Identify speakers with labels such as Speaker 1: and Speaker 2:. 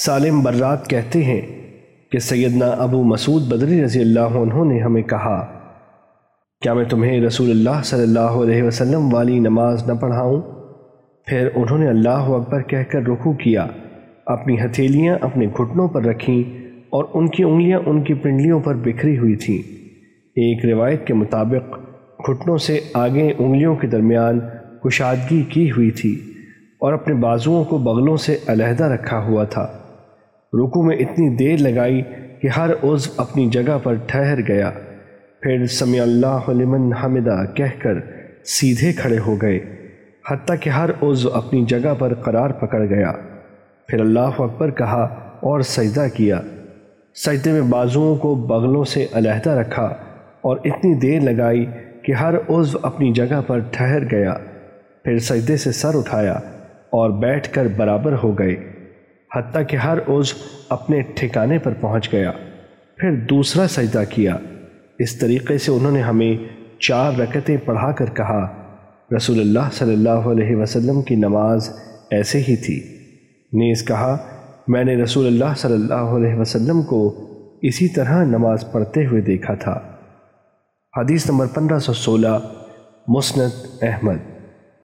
Speaker 1: سالم برات کہتے ہیں کہ سیدنا ابو مسعود بدری رضی اللہ عنہ نے ہمیں کہا، کیا میں تمہیں رسول اللہ صلی اللہ علیہ وسلم والی نماز نہ پڑھاؤں؟ پھر انہوں نے اللہ اکبر کہہ کر رکو کیا، اپنی ہتھیلیاں اپنے گھٹنوں پر رکھیں اور ان کی انگلیاں ان کی پنڈلیوں پر بکھری ہوئی تھیں۔ ایک روایت کے مطابق، گھٹنوں سے آگے انگلیوں کے درمیان کشادگی کی ہوئی تھی اور اپنے بازوؤں کو بغلوں سے علیحدہ رکھا ہوا تھا۔ رکو میں اتنی دیر لگائی کہ ہر عضو اپنی جگہ پر ٹھہر گیا۔ پھر سمیع اللہ لمن حمدہ کہہ کر سیدھے کھڑے ہو گئے، حتیٰ کہ ہر عضو اپنی جگہ پر قرار پکڑ گیا۔ پھر اللہ اکبر کہا اور سجدہ کیا۔ سجدے میں بازوؤں کو بغلوں سے علیحدہ رکھا اور اتنی دیر لگائی کہ ہر عضو اپنی جگہ پر ٹھہر گیا۔ پھر سجدے سے سر اٹھایا اور بیٹھ کر برابر ہو گئے۔ حتیٰ کہ ہر عضو اپنے ٹھکانے پر پہنچ گیا، پھر دوسرا سجدہ کیا۔ اس طریقے سے انہوں نے ہمیں چار رکتیں پڑھا کر کہا، رسول اللہ صلی اللہ علیہ وسلم کی نماز ایسے ہی تھی۔ نیز کہا، میں نے رسول اللہ صلی اللہ علیہ وسلم کو اسی طرح نماز پڑھتے ہوئے دیکھا تھا۔ حدیث نمبر پندرہ سو سولہ، مسند احمد۔